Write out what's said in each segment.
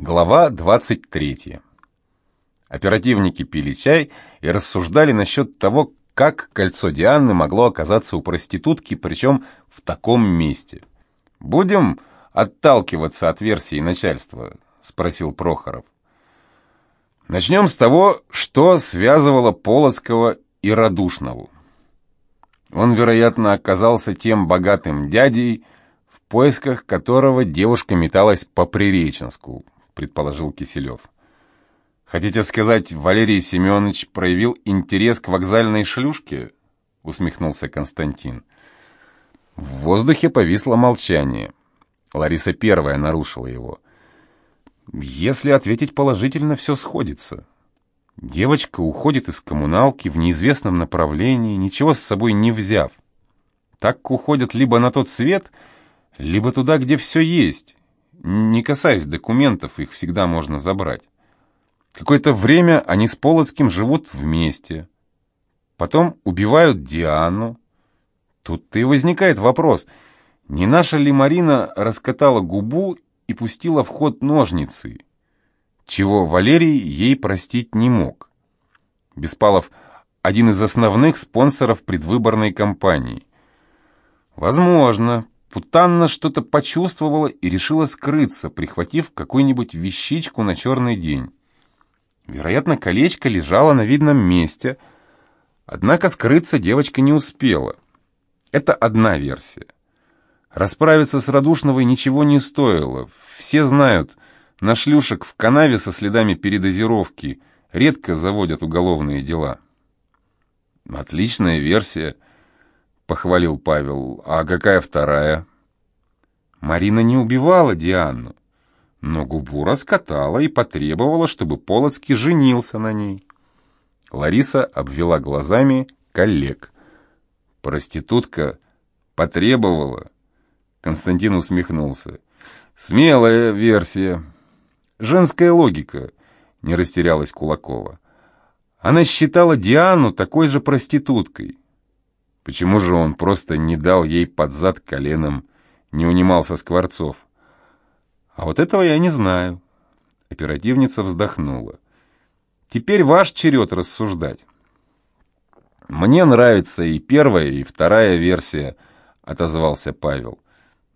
Глава 23. Оперативники пили чай и рассуждали насчет того, как кольцо Дианы могло оказаться у проститутки, причем в таком месте. «Будем отталкиваться от версии начальства?» — спросил Прохоров. «Начнем с того, что связывало Полоцкого и Радушнову. Он, вероятно, оказался тем богатым дядей, в поисках которого девушка металась по Приреченску, предположил Киселев. «Хотите сказать, Валерий Семенович проявил интерес к вокзальной шлюшке?» — усмехнулся Константин. В воздухе повисло молчание. Лариса первая нарушила его. «Если ответить положительно, все сходится. Девочка уходит из коммуналки в неизвестном направлении, ничего с собой не взяв. Так уходят либо на тот свет, либо туда, где все есть, не касаясь документов, их всегда можно забрать. Какое-то время они с Полоцким живут вместе. Потом убивают Диану. Тут-то и возникает вопрос, не наша ли Марина раскатала губу и пустила в ход ножницы, чего Валерий ей простить не мог. Беспалов – один из основных спонсоров предвыборной кампании. Возможно, Путанна что-то почувствовала и решила скрыться, прихватив какую-нибудь вещичку на черный день. Вероятно, колечко лежало на видном месте, однако скрыться девочка не успела. Это одна версия. Расправиться с Радушновой ничего не стоило. Все знают, на шлюшек в канаве со следами передозировки редко заводят уголовные дела. Отличная версия –— похвалил Павел. «А какая вторая?» Марина не убивала Диану, но губу раскатала и потребовала, чтобы Полоцкий женился на ней. Лариса обвела глазами коллег. Проститутка потребовала. Константин усмехнулся. Смелая версия. Женская логика, не растерялась Кулакова. Она считала Диану такой же проституткой. Почему же он просто не дал ей под зад коленом, не унимался Скворцов? А вот этого я не знаю. Оперативница вздохнула. Теперь ваш черед рассуждать. Мне нравится и первая, и вторая версия, отозвался Павел.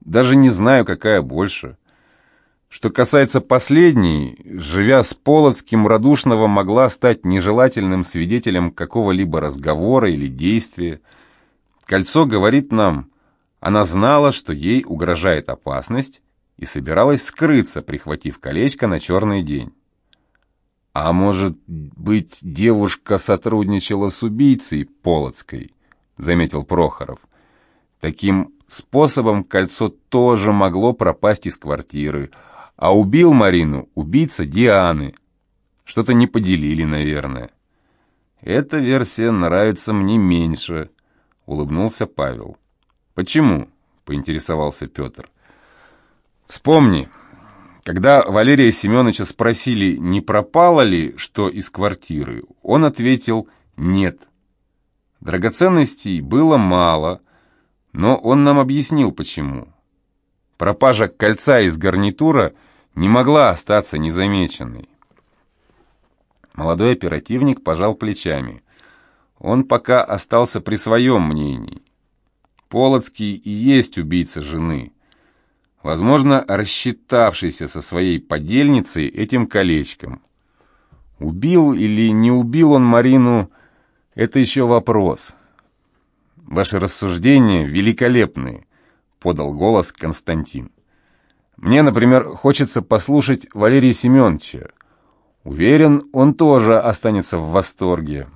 Даже не знаю, какая больше. Что касается последней, живя с Полоцким, Радушного могла стать нежелательным свидетелем какого-либо разговора или действия, Кольцо говорит нам, она знала, что ей угрожает опасность, и собиралась скрыться, прихватив колечко на черный день. А может быть, девушка сотрудничала с убийцей Полоцкой, заметил Прохоров. Таким способом кольцо тоже могло пропасть из квартиры, а убил Марину убийца Дианы. Что-то не поделили, наверное. Эта версия нравится мне меньше, — улыбнулся Павел. «Почему?» — поинтересовался Петр. «Вспомни, когда Валерия Семеновича спросили, не пропало ли что из квартиры, он ответил «нет». Драгоценностей было мало, но он нам объяснил, почему. Пропажа кольца из гарнитура не могла остаться незамеченной. Молодой оперативник пожал плечами. Он пока остался при своем мнении. Полоцкий и есть убийца жены. Возможно, рассчитавшийся со своей подельницей этим колечком. Убил или не убил он Марину, это еще вопрос. Ваши рассуждения великолепные, подал голос Константин. Мне, например, хочется послушать Валерия Семеновича. Уверен, он тоже останется в восторге.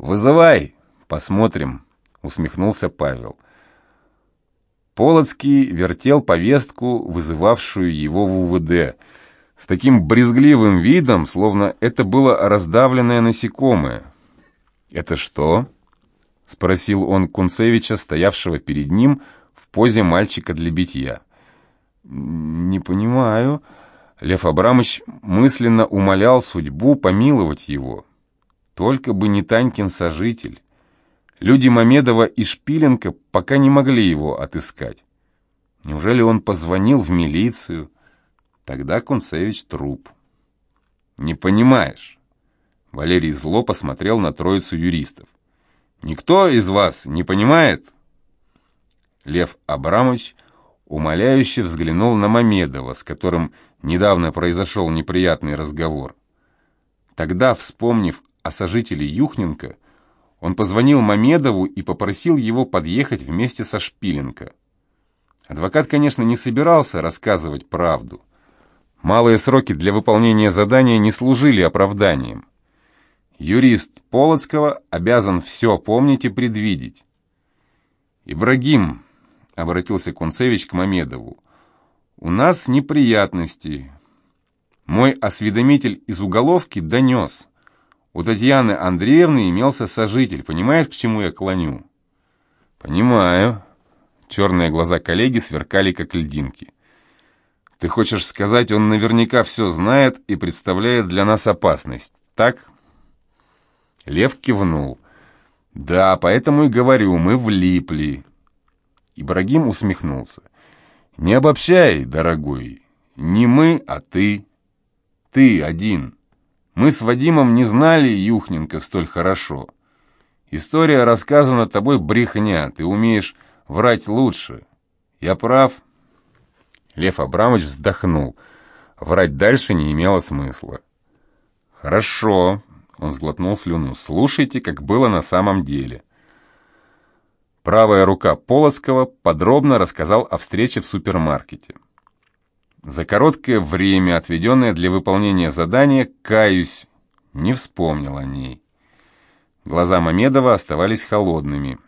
«Вызывай, посмотрим», — усмехнулся Павел. Полоцкий вертел повестку, вызывавшую его в УВД, с таким брезгливым видом, словно это было раздавленное насекомое. «Это что?» — спросил он Кунцевича, стоявшего перед ним в позе мальчика для битья. «Не понимаю». Лев Абрамович мысленно умолял судьбу помиловать его. Только бы не Танькин сожитель. Люди Мамедова и Шпиленко пока не могли его отыскать. Неужели он позвонил в милицию? Тогда Кунцевич труп. Не понимаешь. Валерий зло посмотрел на троицу юристов. Никто из вас не понимает? Лев Абрамович умоляюще взглянул на Мамедова, с которым недавно произошел неприятный разговор. Тогда, вспомнив о сожителе Юхненко, он позвонил Мамедову и попросил его подъехать вместе со Шпиленко. Адвокат, конечно, не собирался рассказывать правду. Малые сроки для выполнения задания не служили оправданием. Юрист Полоцкого обязан все помнить и предвидеть. «Ибрагим», — обратился Кунцевич к Мамедову, — «у нас неприятности. Мой осведомитель из уголовки донес. У Татьяны Андреевны имелся сожитель. Понимаешь, к чему я клоню?» «Понимаю». Черные глаза коллеги сверкали, как льдинки. «Ты хочешь сказать, он наверняка все знает и представляет для нас опасность, так?» Лев кивнул. «Да, поэтому и говорю, мы влипли». Ибрагим усмехнулся. «Не обобщай, дорогой. Не мы, а ты. Ты один. Мы с Вадимом не знали Юхненко столь хорошо. История рассказана тобой брехня, ты умеешь врать лучше. Я прав?» Лев Абрамович вздохнул. Врать дальше не имело смысла. «Хорошо», он сглотнул слюну. «Слушайте, как было на самом деле». Правая рука Полоцкого подробно рассказал о встрече в супермаркете. За короткое время, отведенное для выполнения задания, каюсь, не вспомнил о ней. Глаза Мамедова оставались холодными.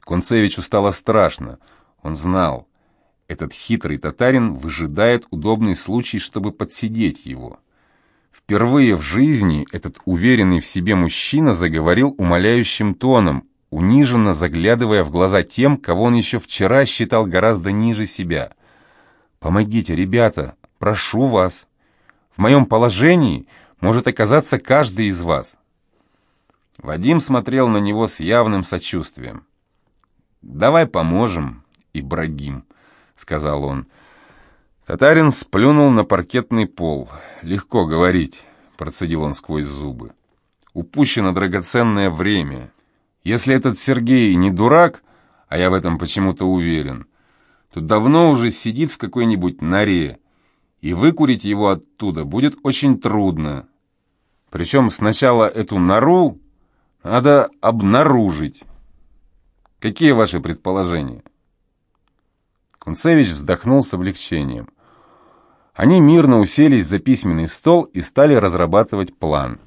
Концевичу стало страшно. Он знал, этот хитрый татарин выжидает удобный случай, чтобы подсидеть его. Впервые в жизни этот уверенный в себе мужчина заговорил умоляющим тоном, униженно заглядывая в глаза тем, кого он еще вчера считал гораздо ниже себя. «Помогите, ребята, прошу вас. В моем положении может оказаться каждый из вас». Вадим смотрел на него с явным сочувствием. «Давай поможем, Ибрагим», — сказал он. Татарин сплюнул на паркетный пол. «Легко говорить», — процедил он сквозь зубы. «Упущено драгоценное время. Если этот Сергей не дурак, а я в этом почему-то уверен, то давно уже сидит в какой-нибудь норе, и выкурить его оттуда будет очень трудно. Причем сначала эту нору надо обнаружить. Какие ваши предположения?» Кунцевич вздохнул с облегчением. Они мирно уселись за письменный стол и стали разрабатывать план.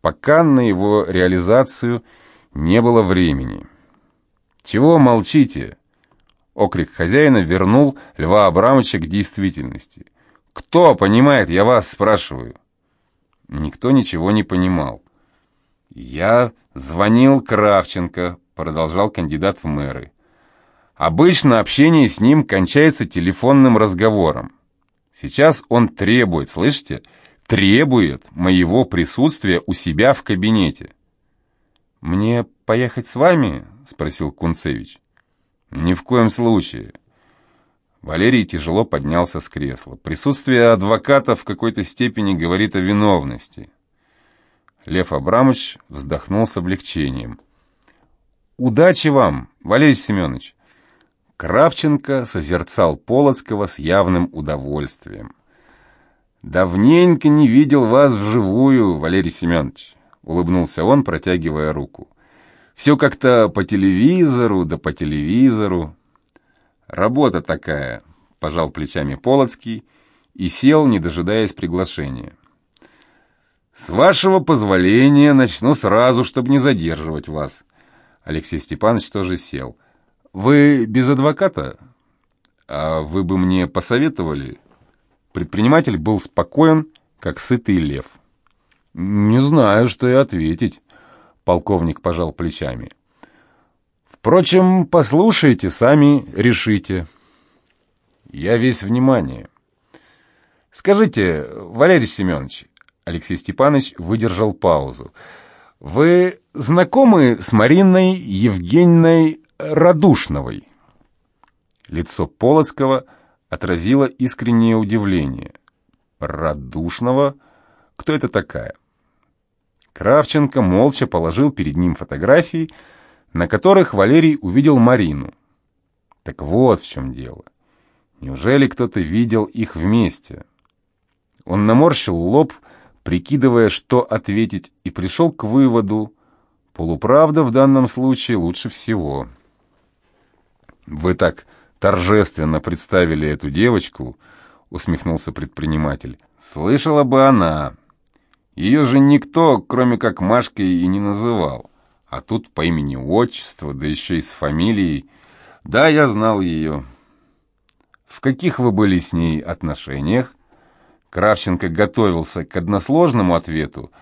Пока на его реализацию не было времени. «Чего молчите?» Окрик хозяина вернул Льва Абрамовича к действительности. «Кто понимает, я вас спрашиваю?» Никто ничего не понимал. «Я звонил Кравченко», — продолжал кандидат в мэры. «Обычно общение с ним кончается телефонным разговором. Сейчас он требует, слышите, требует моего присутствия у себя в кабинете. «Мне поехать с вами?» — спросил Кунцевич. «Ни в коем случае». Валерий тяжело поднялся с кресла. Присутствие адвоката в какой-то степени говорит о виновности. Лев Абрамович вздохнул с облегчением. «Удачи вам, Валерий Семенович!» Кравченко созерцал Полоцкого с явным удовольствием. «Давненько не видел вас вживую, Валерий Семенович», — улыбнулся он, протягивая руку. «Все как-то по телевизору, да по телевизору». «Работа такая», — пожал плечами Полоцкий и сел, не дожидаясь приглашения. «С вашего позволения начну сразу, чтобы не задерживать вас». Алексей Степанович тоже сел. «Вы без адвоката? А вы бы мне посоветовали?» Предприниматель был спокоен, как сытый лев. «Не знаю, что и ответить», — полковник пожал плечами. «Впрочем, послушайте, сами решите». «Я весь внимание». «Скажите, Валерий Семенович», — Алексей Степанович выдержал паузу, «вы знакомы с Мариной Евгеньевной Радушновой. Лицо Полоцкого отразило искреннее удивление. Радушного? Кто это такая? Кравченко молча положил перед ним фотографии, на которых Валерий увидел Марину. Так вот в чем дело. Неужели кто-то видел их вместе? Он наморщил лоб, прикидывая, что ответить, и пришел к выводу, полуправда в данном случае лучше всего. «Вы так торжественно представили эту девочку», — усмехнулся предприниматель. «Слышала бы она. Ее же никто, кроме как Машкой, и не называл. А тут по имени-отчеству, да еще и с фамилией. Да, я знал ее». «В каких вы были с ней отношениях?» Кравченко готовился к односложному ответу,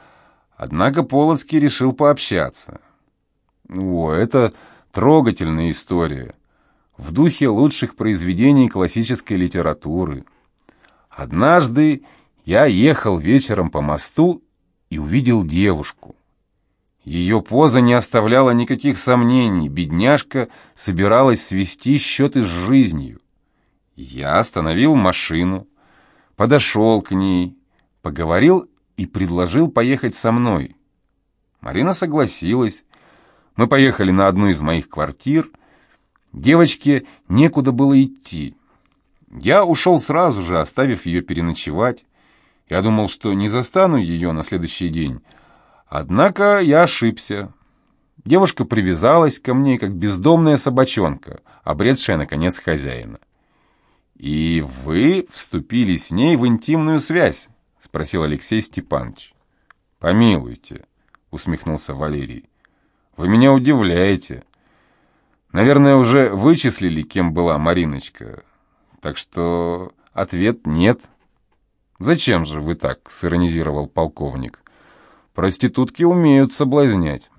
однако Полоцкий решил пообщаться. О, это трогательная история, в духе лучших произведений классической литературы. Однажды я ехал вечером по мосту и увидел девушку. Ее поза не оставляла никаких сомнений, бедняжка собиралась свести счеты с жизнью. Я остановил машину подошел к ней, поговорил и предложил поехать со мной. Марина согласилась. Мы поехали на одну из моих квартир. Девочке некуда было идти. Я ушел сразу же, оставив ее переночевать. Я думал, что не застану ее на следующий день. Однако я ошибся. Девушка привязалась ко мне, как бездомная собачонка, обретшая, наконец, хозяина. «И вы вступили с ней в интимную связь?» — спросил Алексей Степанович. «Помилуйте», — усмехнулся Валерий. «Вы меня удивляете. Наверное, уже вычислили, кем была Мариночка. Так что ответ нет». «Зачем же вы так?» — сиронизировал полковник. «Проститутки умеют соблазнять».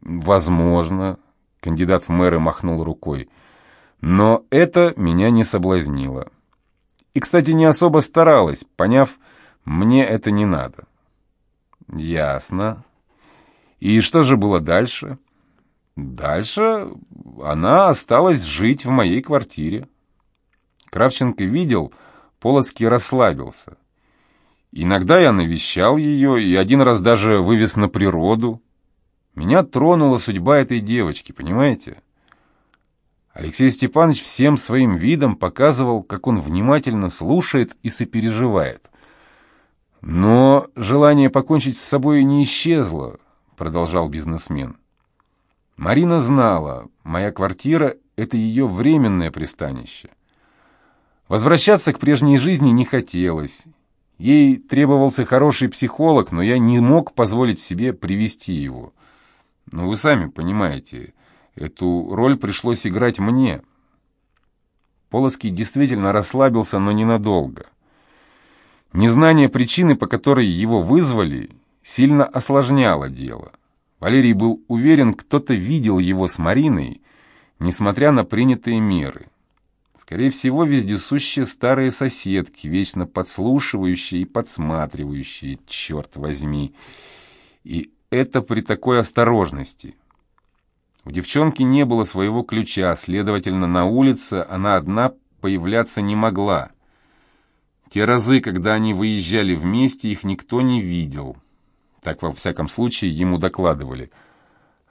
«Возможно», — кандидат в мэры махнул рукой. Но это меня не соблазнило. И, кстати, не особо старалась, поняв, мне это не надо. Ясно. И что же было дальше? Дальше она осталась жить в моей квартире. Кравченко видел, Полоцкий расслабился. Иногда я навещал ее и один раз даже вывез на природу. Меня тронула судьба этой девочки, понимаете? Алексей Степанович всем своим видом показывал, как он внимательно слушает и сопереживает. «Но желание покончить с собой не исчезло», — продолжал бизнесмен. «Марина знала, моя квартира — это ее временное пристанище. Возвращаться к прежней жизни не хотелось. Ей требовался хороший психолог, но я не мог позволить себе привести его. Ну, вы сами понимаете, Эту роль пришлось играть мне. Полоский действительно расслабился, но ненадолго. Незнание причины, по которой его вызвали, сильно осложняло дело. Валерий был уверен, кто-то видел его с Мариной, несмотря на принятые меры. Скорее всего, вездесущие старые соседки, вечно подслушивающие и подсматривающие, черт возьми. И это при такой осторожности – у девчонки не было своего ключа, следовательно, на улице она одна появляться не могла. Те разы, когда они выезжали вместе, их никто не видел. Так, во всяком случае, ему докладывали.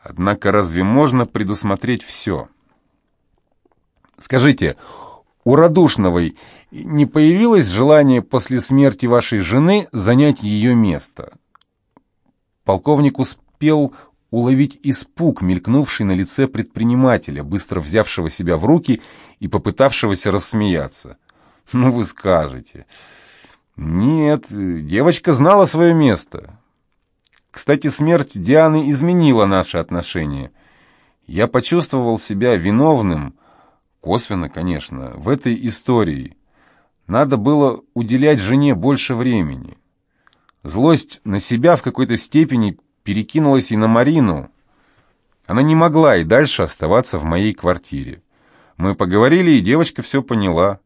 Однако разве можно предусмотреть все? Скажите, у Радушновой не появилось желание после смерти вашей жены занять ее место? Полковник успел уловить испуг, мелькнувший на лице предпринимателя, быстро взявшего себя в руки и попытавшегося рассмеяться. «Ну вы скажете». «Нет, девочка знала свое место. Кстати, смерть Дианы изменила наши отношения. Я почувствовал себя виновным, косвенно, конечно, в этой истории. Надо было уделять жене больше времени». Злость на себя в какой-то степени перекинулась и на Марину. Она не могла и дальше оставаться в моей квартире. Мы поговорили, и девочка все поняла.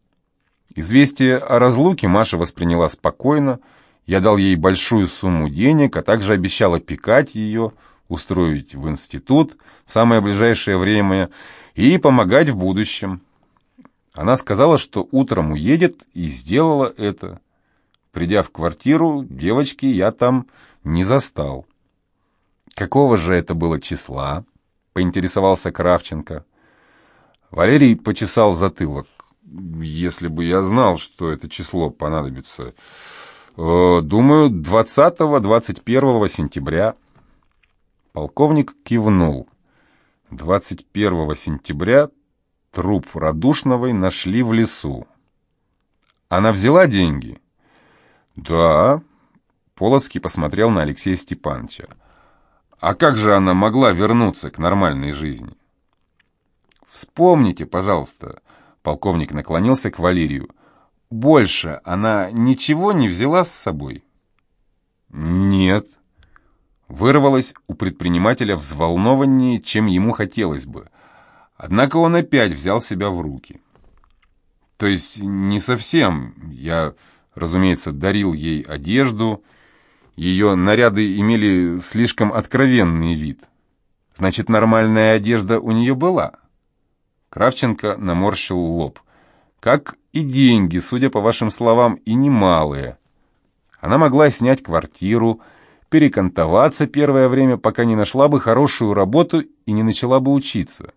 Известие о разлуке Маша восприняла спокойно. Я дал ей большую сумму денег, а также обещал опекать ее, устроить в институт в самое ближайшее время и помогать в будущем. Она сказала, что утром уедет, и сделала это. Придя в квартиру, девочки я там не застал. Какого же это было числа? Поинтересовался Кравченко. Валерий почесал затылок. Если бы я знал, что это число понадобится. Э, думаю, 20-21 сентября. Полковник кивнул. 21 сентября труп Радушновой нашли в лесу. Она взяла деньги? Да. Полоцкий посмотрел на Алексея Степановича. А как же она могла вернуться к нормальной жизни? Вспомните, пожалуйста. Полковник наклонился к Валерию. Больше она ничего не взяла с собой? Нет. Вырвалось у предпринимателя взволнованнее, чем ему хотелось бы. Однако он опять взял себя в руки. То есть не совсем. Я, разумеется, дарил ей одежду. Ее наряды имели слишком откровенный вид. Значит, нормальная одежда у нее была. Кравченко наморщил лоб. Как и деньги, судя по вашим словам, и немалые. Она могла снять квартиру, перекантоваться первое время, пока не нашла бы хорошую работу и не начала бы учиться.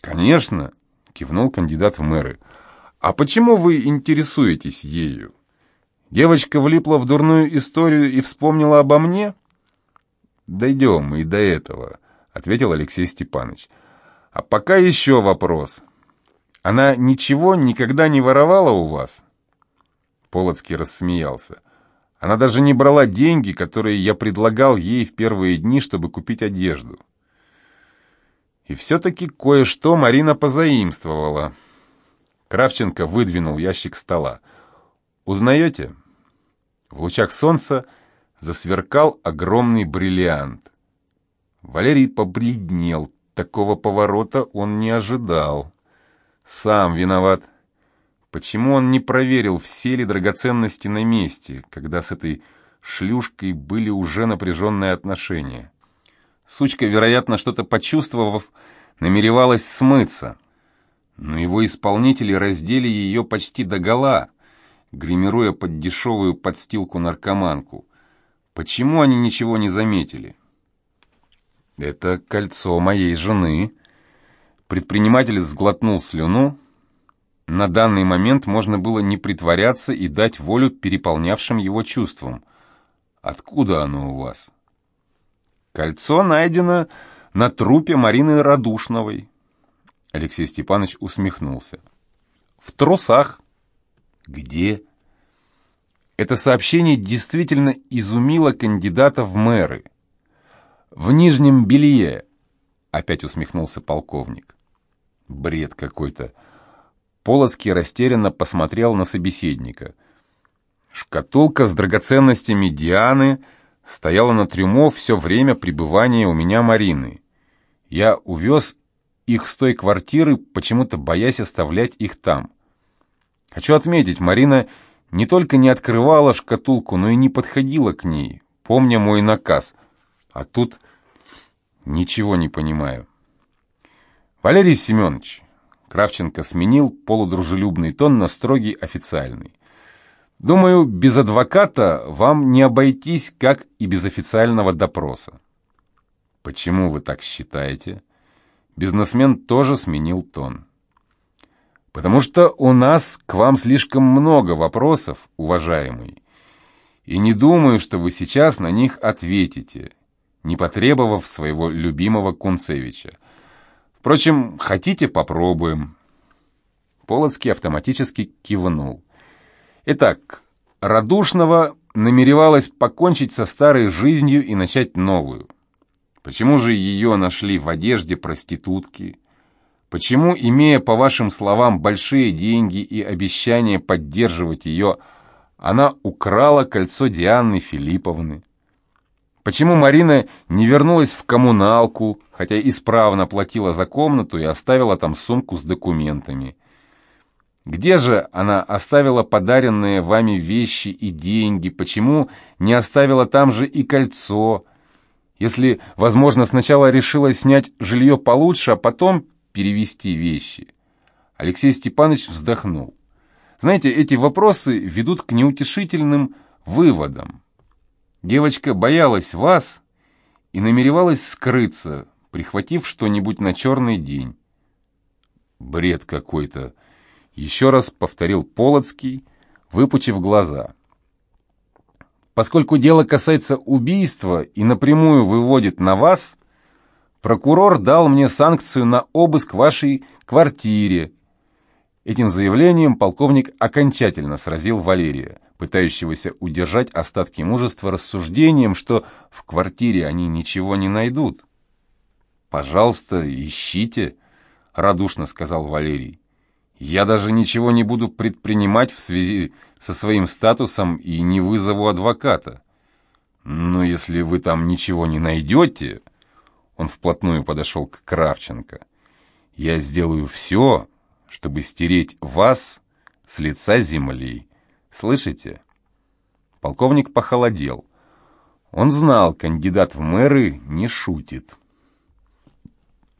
«Конечно», — кивнул кандидат в мэры. «А почему вы интересуетесь ею? Девочка влипла в дурную историю и вспомнила обо мне?» «Дойдем и до этого», — ответил Алексей Степанович. «А пока еще вопрос. Она ничего никогда не воровала у вас?» Полоцкий рассмеялся. Она даже не брала деньги, которые я предлагал ей в первые дни, чтобы купить одежду. И все-таки кое-что Марина позаимствовала. Кравченко выдвинул ящик стола. «Узнаете?» В лучах солнца засверкал огромный бриллиант. Валерий побледнел. Такого поворота он не ожидал. Сам виноват. Почему он не проверил, все ли драгоценности на месте, когда с этой шлюшкой были уже напряженные отношения? Сучка, вероятно, что-то почувствовав, намеревалась смыться. Но его исполнители раздели ее почти догола, гримируя под дешевую подстилку-наркоманку. Почему они ничего не заметили? «Это кольцо моей жены». Предприниматель сглотнул слюну, на данный момент можно было не притворяться и дать волю переполнявшим его чувствам. Откуда оно у вас? Кольцо найдено на трупе Марины Радушновой. Алексей Степанович усмехнулся. В трусах. Где? Это сообщение действительно изумило кандидата в мэры. В нижнем белье, опять усмехнулся полковник. Бред какой-то. Полоцкий растерянно посмотрел на собеседника. Шкатулка с драгоценностями Дианы стояла на трюмо все время пребывания у меня Марины. Я увез их с той квартиры, почему-то боясь оставлять их там. Хочу отметить, Марина не только не открывала шкатулку, но и не подходила к ней, помня мой наказ. А тут ничего не понимаю. Валерий Семенович, Кравченко сменил полудружелюбный тон на строгий официальный. «Думаю, без адвоката вам не обойтись, как и без официального допроса». «Почему вы так считаете?» Бизнесмен тоже сменил тон. «Потому что у нас к вам слишком много вопросов, уважаемый, и не думаю, что вы сейчас на них ответите, не потребовав своего любимого Кунцевича. Впрочем, хотите, попробуем». Полоцкий автоматически кивнул. Итак, Радушного намеревалась покончить со старой жизнью и начать новую. Почему же ее нашли в одежде проститутки? Почему, имея, по вашим словам, большие деньги и обещание поддерживать ее, она украла кольцо Дианы Филипповны? Почему Марина не вернулась в коммуналку, хотя исправно платила за комнату и оставила там сумку с документами? Где же она оставила подаренные вами вещи и деньги? Почему не оставила там же и кольцо? Если, возможно, сначала решила снять жилье получше, а потом перевести вещи. Алексей Степанович вздохнул. Знаете, эти вопросы ведут к неутешительным выводам. Девочка боялась вас и намеревалась скрыться, прихватив что-нибудь на черный день. Бред какой-то. Еще раз повторил Полоцкий, выпучив глаза. Поскольку дело касается убийства и напрямую выводит на вас, прокурор дал мне санкцию на обыск вашей квартире. Этим заявлением полковник окончательно сразил Валерия, пытающегося удержать остатки мужества рассуждением, что в квартире они ничего не найдут. «Пожалуйста, ищите», — радушно сказал Валерий. Я даже ничего не буду предпринимать в связи со своим статусом и не вызову адвоката. Но если вы там ничего не найдете, он вплотную подошел к Кравченко, я сделаю все, чтобы стереть вас с лица земли. Слышите? Полковник похолодел. Он знал, кандидат в мэры не шутит.